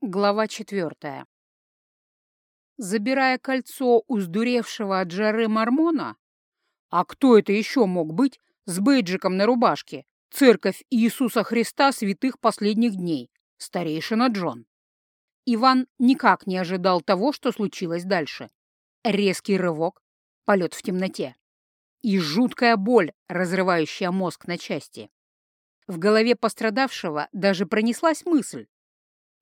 Глава четвертая. Забирая кольцо у сдуревшего от жары мормона, а кто это еще мог быть с бейджиком на рубашке, церковь Иисуса Христа святых последних дней, старейшина Джон. Иван никак не ожидал того, что случилось дальше. Резкий рывок, полет в темноте и жуткая боль, разрывающая мозг на части. В голове пострадавшего даже пронеслась мысль,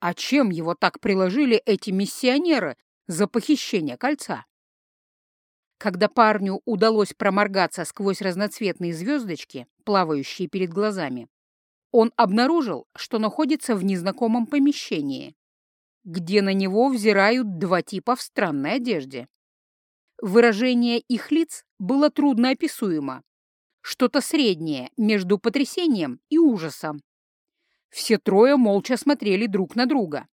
а чем его так приложили эти миссионеры за похищение кольца? Когда парню удалось проморгаться сквозь разноцветные звездочки, плавающие перед глазами, он обнаружил, что находится в незнакомом помещении, где на него взирают два типа в странной одежде. Выражение их лиц было трудно описуемо, что-то среднее между потрясением и ужасом. Все трое молча смотрели друг на друга,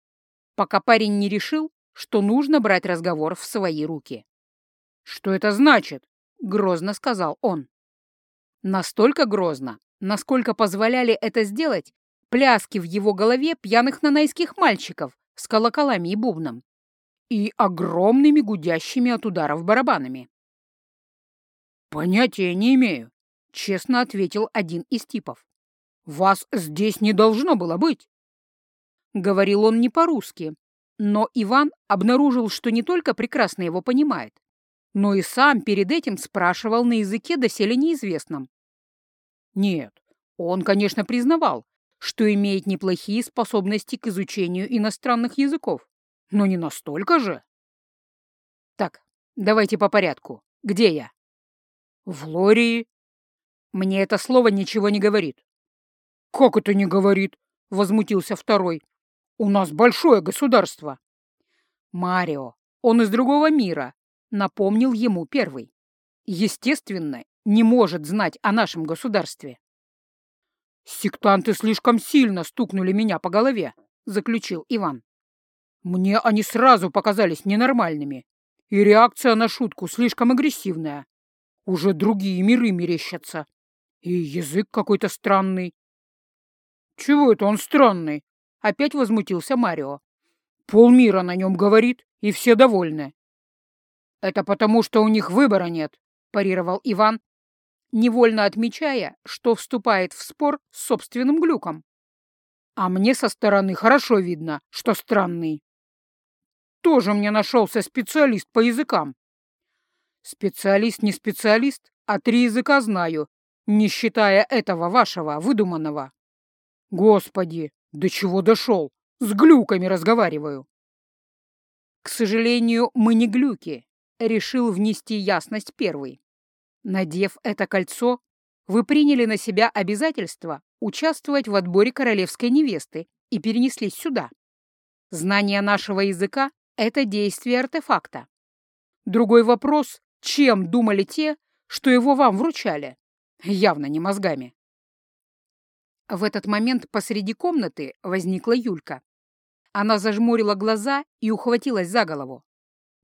пока парень не решил, что нужно брать разговор в свои руки. «Что это значит?» — грозно сказал он. Настолько грозно, насколько позволяли это сделать пляски в его голове пьяных нанайских мальчиков с колоколами и бубном и огромными гудящими от ударов барабанами. «Понятия не имею», — честно ответил один из типов. Вас здесь не должно было быть!» Говорил он не по-русски, но Иван обнаружил, что не только прекрасно его понимает, но и сам перед этим спрашивал на языке доселе неизвестном. Нет, он, конечно, признавал, что имеет неплохие способности к изучению иностранных языков, но не настолько же. Так, давайте по порядку. Где я? В Лории. Мне это слово ничего не говорит. «Как это не говорит?» — возмутился второй. «У нас большое государство». «Марио, он из другого мира», — напомнил ему первый. «Естественно, не может знать о нашем государстве». «Сектанты слишком сильно стукнули меня по голове», — заключил Иван. «Мне они сразу показались ненормальными, и реакция на шутку слишком агрессивная. Уже другие миры мерещатся, и язык какой-то странный. «Чего это он странный?» — опять возмутился Марио. «Полмира на нем говорит, и все довольны». «Это потому, что у них выбора нет», — парировал Иван, невольно отмечая, что вступает в спор с собственным глюком. «А мне со стороны хорошо видно, что странный». «Тоже мне нашелся специалист по языкам». «Специалист не специалист, а три языка знаю, не считая этого вашего, выдуманного». Господи, до чего дошел? С глюками разговариваю. К сожалению, мы не глюки, решил внести ясность первый. Надев это кольцо, вы приняли на себя обязательство участвовать в отборе королевской невесты и перенеслись сюда. Знание нашего языка — это действие артефакта. Другой вопрос — чем думали те, что его вам вручали? Явно не мозгами. В этот момент посреди комнаты возникла Юлька. Она зажмурила глаза и ухватилась за голову.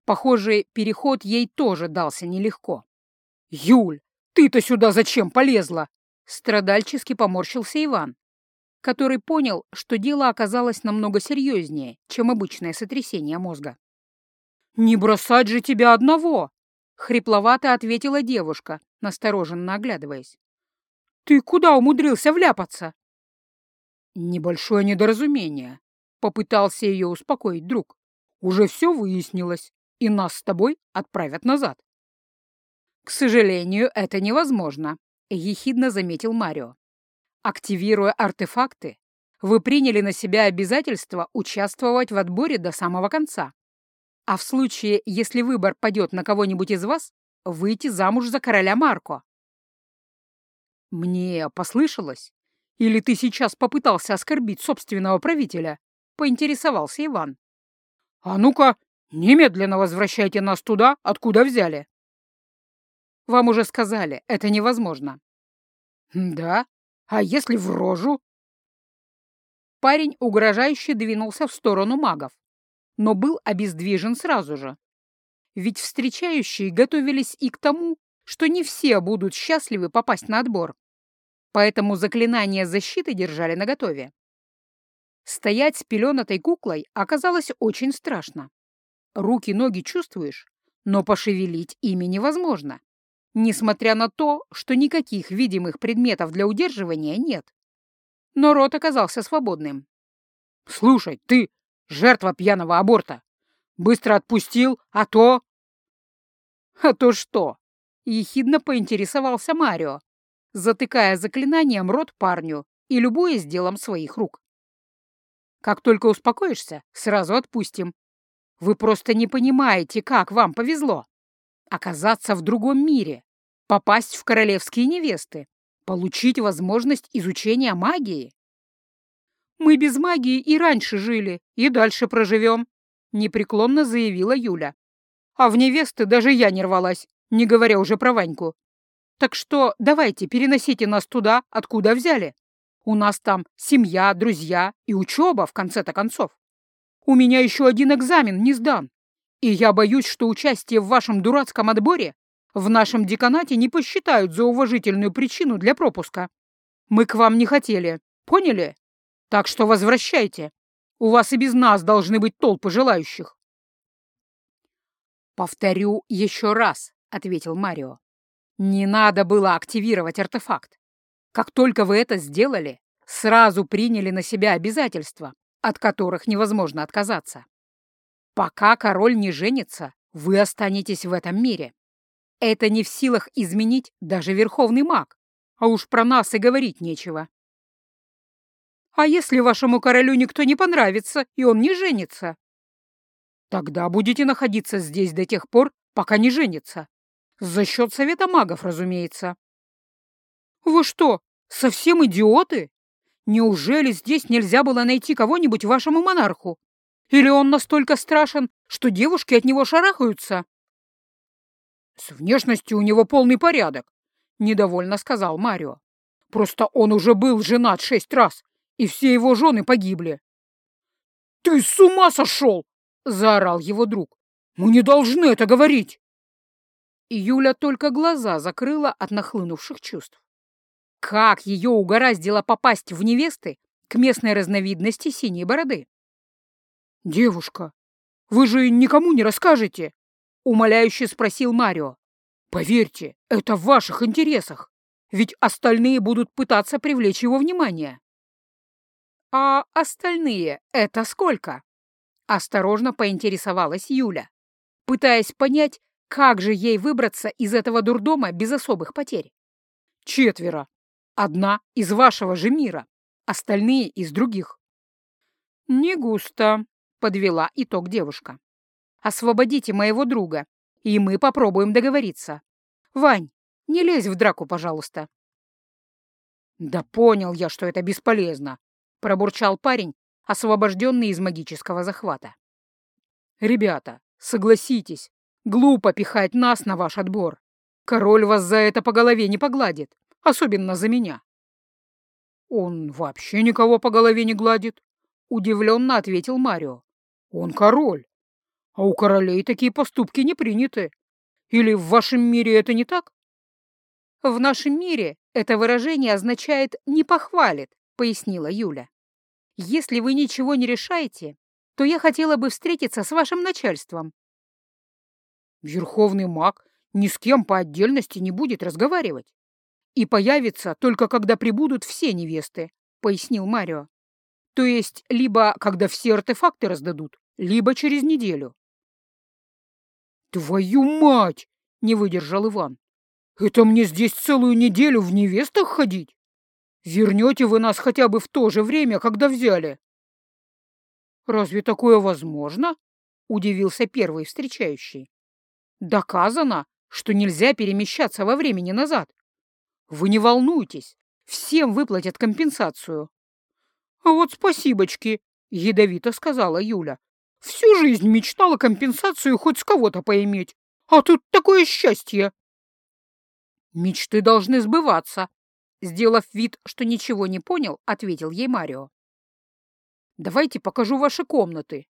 Похоже, переход ей тоже дался нелегко. «Юль, ты-то сюда зачем полезла?» Страдальчески поморщился Иван, который понял, что дело оказалось намного серьезнее, чем обычное сотрясение мозга. «Не бросать же тебя одного!» — хрипловато ответила девушка, настороженно оглядываясь. «Ты куда умудрился вляпаться?» «Небольшое недоразумение», — попытался ее успокоить друг. «Уже все выяснилось, и нас с тобой отправят назад». «К сожалению, это невозможно», — ехидно заметил Марио. «Активируя артефакты, вы приняли на себя обязательство участвовать в отборе до самого конца. А в случае, если выбор падет на кого-нибудь из вас, выйти замуж за короля Марко. «Мне послышалось? Или ты сейчас попытался оскорбить собственного правителя?» — поинтересовался Иван. «А ну-ка, немедленно возвращайте нас туда, откуда взяли». «Вам уже сказали, это невозможно». «Да? А если в рожу?» Парень угрожающе двинулся в сторону магов, но был обездвижен сразу же. Ведь встречающие готовились и к тому, что не все будут счастливы попасть на отбор. Поэтому заклинания защиты держали наготове. Стоять с пеленатой куклой оказалось очень страшно. Руки-ноги чувствуешь, но пошевелить ими невозможно, несмотря на то, что никаких видимых предметов для удерживания нет. Но рот оказался свободным. «Слушай, ты, жертва пьяного аборта, быстро отпустил, а то...» «А то что?» — ехидно поинтересовался Марио, затыкая заклинанием рот парню и любуясь делом своих рук. «Как только успокоишься, сразу отпустим. Вы просто не понимаете, как вам повезло. Оказаться в другом мире, попасть в королевские невесты, получить возможность изучения магии. Мы без магии и раньше жили, и дальше проживем», — непреклонно заявила Юля. «А в невесты даже я не рвалась, не говоря уже про Ваньку. Так что давайте переносите нас туда, откуда взяли. У нас там семья, друзья и учеба, в конце-то концов. У меня еще один экзамен не сдан. И я боюсь, что участие в вашем дурацком отборе в нашем деканате не посчитают за уважительную причину для пропуска. Мы к вам не хотели, поняли? Так что возвращайте. У вас и без нас должны быть толпы желающих. «Повторю еще раз», — ответил Марио. Не надо было активировать артефакт. Как только вы это сделали, сразу приняли на себя обязательства, от которых невозможно отказаться. Пока король не женится, вы останетесь в этом мире. Это не в силах изменить даже верховный маг, а уж про нас и говорить нечего. А если вашему королю никто не понравится, и он не женится? Тогда будете находиться здесь до тех пор, пока не женится. За счет совета магов, разумеется. Вы что, совсем идиоты? Неужели здесь нельзя было найти кого-нибудь вашему монарху? Или он настолько страшен, что девушки от него шарахаются? С внешностью у него полный порядок, недовольно сказал Марио. Просто он уже был женат шесть раз, и все его жены погибли. «Ты с ума сошел!» — заорал его друг. «Мы не должны это говорить!» И Юля только глаза закрыла от нахлынувших чувств. Как ее угораздило попасть в невесты к местной разновидности синей бороды? «Девушка, вы же никому не расскажете?» — умоляюще спросил Марио. «Поверьте, это в ваших интересах, ведь остальные будут пытаться привлечь его внимание». «А остальные — это сколько?» — осторожно поинтересовалась Юля, пытаясь понять, как же ей выбраться из этого дурдома без особых потерь? Четверо. Одна из вашего же мира, остальные из других. Не густо, подвела итог девушка. Освободите моего друга, и мы попробуем договориться. Вань, не лезь в драку, пожалуйста. Да понял я, что это бесполезно, пробурчал парень, освобожденный из магического захвата. Ребята, согласитесь, Глупо пихать нас на ваш отбор. Король вас за это по голове не погладит, особенно за меня. Он вообще никого по голове не гладит, удивленно ответил Марио. Он король. А у королей такие поступки не приняты. Или в вашем мире это не так? В нашем мире это выражение означает «не похвалит», пояснила Юля. Если вы ничего не решаете, то я хотела бы встретиться с вашим начальством Верховный маг ни с кем по отдельности не будет разговаривать. И появится только когда прибудут все невесты, пояснил Марио. То есть либо когда все артефакты раздадут, либо через неделю. «Твою мать!» — не выдержал Иван. «Это мне здесь целую неделю в невестах ходить? Вернете вы нас хотя бы в то же время, когда взяли?» «Разве такое возможно?» — удивился первый встречающий. Доказано, что нельзя перемещаться во времени назад. Вы не волнуйтесь, всем выплатят компенсацию. А вот спасибочки, ядовито сказала Юля. Всю жизнь мечтала компенсацию хоть с кого-то поиметь, а тут такое счастье. Мечты должны сбываться, сделав вид, что ничего не понял, ответил ей Марио. Давайте покажу ваши комнаты.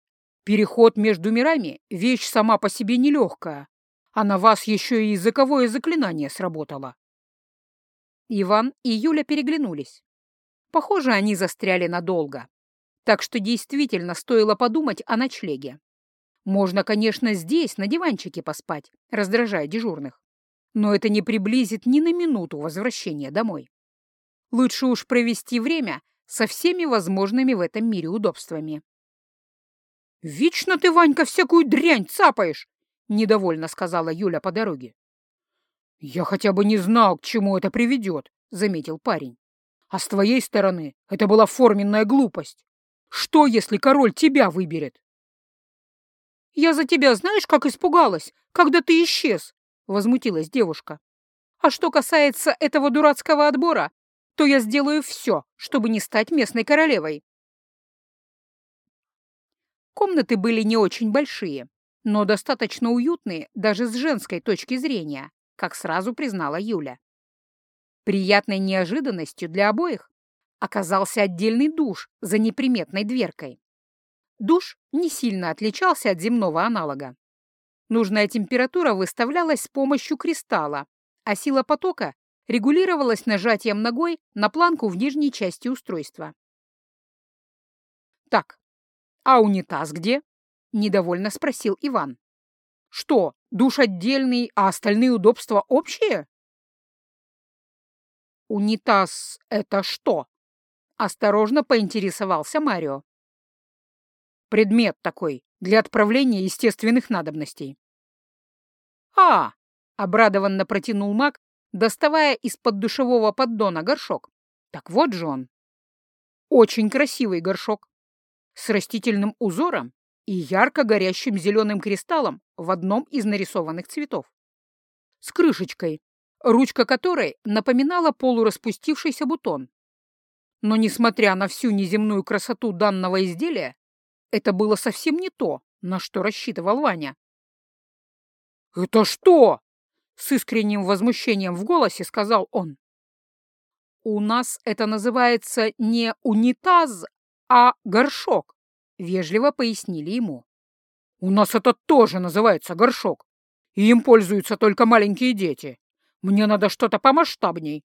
Переход между мирами — вещь сама по себе нелегкая а на вас еще и языковое заклинание сработало. Иван и Юля переглянулись. Похоже, они застряли надолго. Так что действительно стоило подумать о ночлеге. Можно, конечно, здесь, на диванчике поспать, раздражая дежурных. Но это не приблизит ни на минуту возвращения домой. Лучше уж провести время со всеми возможными в этом мире удобствами. «Вечно ты, Ванька, всякую дрянь цапаешь!» — недовольно сказала Юля по дороге. «Я хотя бы не знал, к чему это приведет», — заметил парень. «А с твоей стороны это была форменная глупость. Что, если король тебя выберет?» «Я за тебя знаешь, как испугалась, когда ты исчез?» — возмутилась девушка. «А что касается этого дурацкого отбора, то я сделаю все, чтобы не стать местной королевой». Комнаты были не очень большие, но достаточно уютные даже с женской точки зрения, как сразу признала Юля. Приятной неожиданностью для обоих оказался отдельный душ за неприметной дверкой. Душ не сильно отличался от земного аналога. Нужная температура выставлялась с помощью кристалла, а сила потока регулировалась нажатием ногой на планку в нижней части устройства. «Так, а унитаз где?» — недовольно спросил Иван. «Что, душ отдельный, а остальные удобства общие?» «Унитаз — это что?» — осторожно поинтересовался Марио. «Предмет такой, для отправления естественных надобностей». «А!» — обрадованно протянул маг, доставая из-под душевого поддона горшок. «Так вот же он!» «Очень красивый горшок, с растительным узором и ярко горящим зеленым кристаллом в одном из нарисованных цветов. С крышечкой, ручка которой напоминала полураспустившийся бутон. Но, несмотря на всю неземную красоту данного изделия, это было совсем не то, на что рассчитывал Ваня. «Это что?» — с искренним возмущением в голосе сказал он. «У нас это называется не унитаз, а горшок», — вежливо пояснили ему. «У нас это тоже называется горшок, и им пользуются только маленькие дети. Мне надо что-то помасштабней».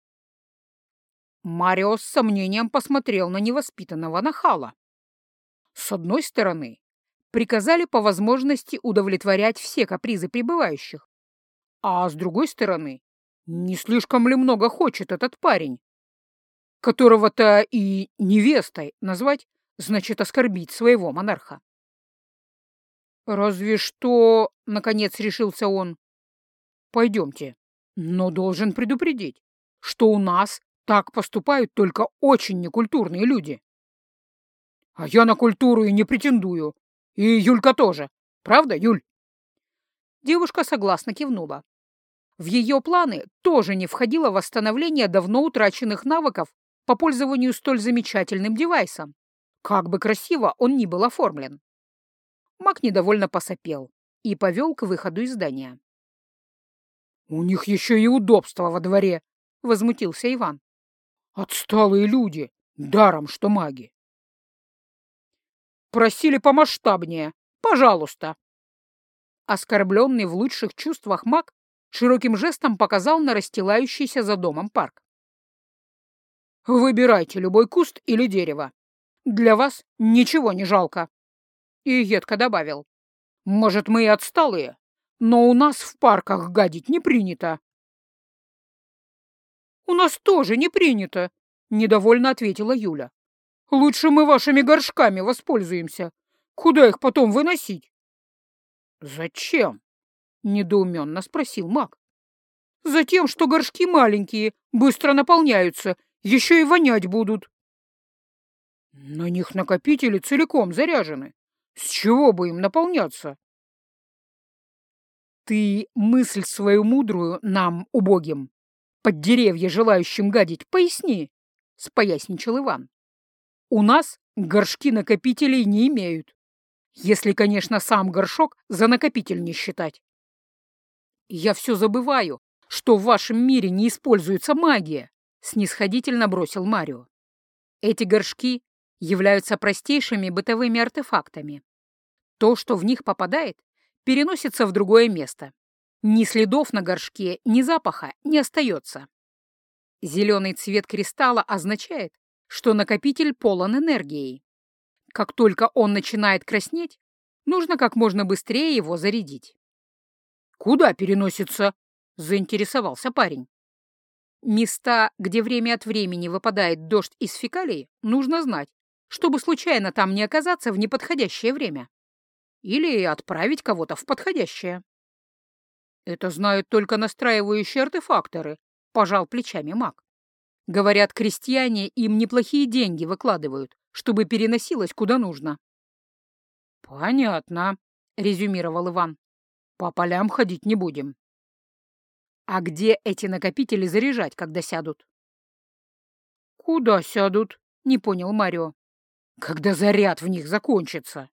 Марио с сомнением посмотрел на невоспитанного нахала. С одной стороны, приказали по возможности удовлетворять все капризы прибывающих, а с другой стороны, не слишком ли много хочет этот парень? которого-то и невестой назвать, значит оскорбить своего монарха. «Разве что...» — наконец решился он. «Пойдемте, но должен предупредить, что у нас так поступают только очень некультурные люди. А я на культуру и не претендую. И Юлька тоже. Правда, Юль?» Девушка согласно кивнула. В ее планы тоже не входило восстановление давно утраченных навыков по пользованию столь замечательным девайсом, как бы красиво он ни был оформлен. Мак недовольно посопел и повел к выходу из здания. «У них еще и удобства во дворе!» — возмутился Иван. «Отсталые люди! Даром, что маги!» «Просили помасштабнее! Пожалуйста!» Оскорбленный в лучших чувствах маг широким жестом показал на расстилающийся за домом парк. Выбирайте любой куст или дерево. Для вас ничего не жалко. И едко добавил. Может, мы и отсталые, но у нас в парках гадить не принято. У нас тоже не принято, недовольно ответила Юля. Лучше мы вашими горшками воспользуемся. Куда их потом выносить? Зачем? недоуменно спросил маг. Затем, что горшки маленькие, быстро наполняются еще и вонять будут. На них накопители целиком заряжены. С чего бы им наполняться? Ты мысль свою мудрую нам, убогим, под деревья желающим гадить, поясни, — споясничал Иван. У нас горшки накопителей не имеют, если, конечно, сам горшок за накопитель не считать. Я все забываю, что в вашем мире не используется магия снисходительно бросил Марио. Эти горшки являются простейшими бытовыми артефактами. То, что в них попадает, переносится в другое место. Ни следов на горшке, ни запаха не остается. Зеленый цвет кристалла означает, что накопитель полон энергией. Как только он начинает краснеть, нужно как можно быстрее его зарядить. «Куда переносится?» — заинтересовался парень. Места, где время от времени выпадает дождь из фекалий, нужно знать, чтобы случайно там не оказаться в неподходящее время. Или отправить кого-то в подходящее. Это знают только настраивающие артефакторы, пожал плечами маг. Говорят, крестьяне им неплохие деньги выкладывают, чтобы переносилось куда нужно. Понятно, резюмировал Иван. По полям ходить не будем. А где эти накопители заряжать, когда сядут? Куда сядут? Не понял Марио. Когда заряд в них закончится.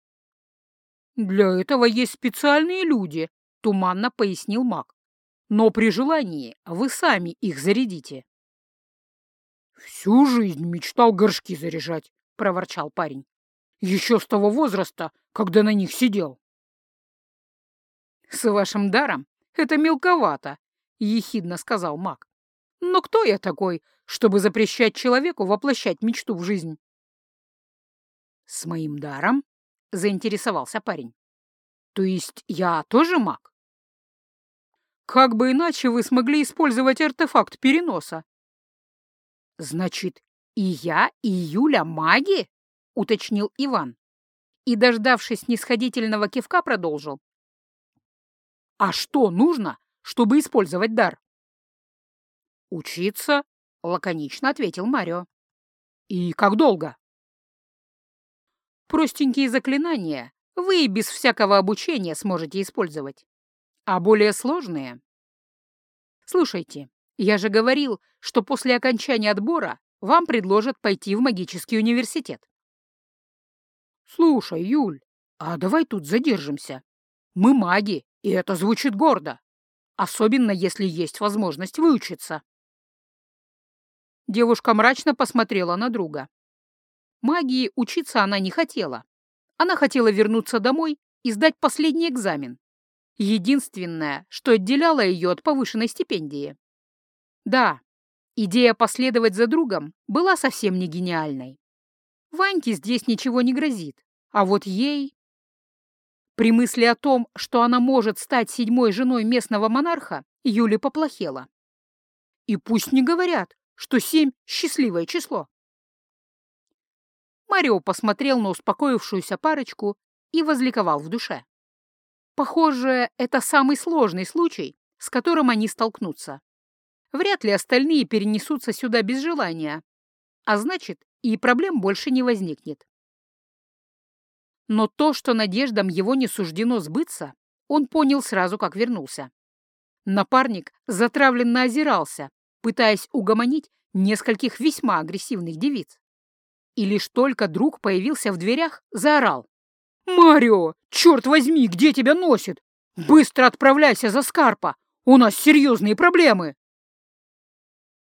Для этого есть специальные люди, туманно пояснил маг. Но при желании вы сами их зарядите. Всю жизнь мечтал горшки заряжать, проворчал парень. Еще с того возраста, когда на них сидел. С вашим даром это мелковато, ехидно сказал маг. Но кто я такой, чтобы запрещать человеку воплощать мечту в жизнь? С моим даром? заинтересовался парень. То есть я тоже маг? Как бы иначе вы смогли использовать артефакт переноса? Значит, и я, и Юля маги? уточнил Иван. И, дождавшись снисходительного кивка, продолжил. А что нужно, чтобы использовать дар? Учиться, лаконично ответил Марио. И как долго? Простенькие заклинания вы и без всякого обучения сможете использовать. А более сложные? Слушайте, я же говорил, что после окончания отбора вам предложат пойти в магический университет. Слушай, Юль, а давай тут задержимся. Мы маги, и это звучит гордо, особенно если есть возможность выучиться. Девушка мрачно посмотрела на друга. Магии учиться она не хотела. Она хотела вернуться домой и сдать последний экзамен. Единственное, что отделяло ее от повышенной стипендии. Да, идея последовать за другом была совсем не гениальной. Ваньке здесь ничего не грозит, а вот ей... При мысли о том, что она может стать седьмой женой местного монарха, Юле поплохело. И пусть не говорят, что семь — счастливое число. Марио посмотрел на успокоившуюся парочку и возликовал в душе. Похоже, это самый сложный случай, с которым они столкнутся. Вряд ли остальные перенесутся сюда без желания, а значит, и проблем больше не возникнет. Но то, что надеждам его не суждено сбыться, он понял сразу, как вернулся. Напарник затравленно озирался, пытаясь угомонить нескольких весьма агрессивных девиц. И лишь только друг появился в дверях, заорал. «Марио, черт возьми, где тебя носит? Быстро отправляйся за Скарпа! У нас серьезные проблемы!»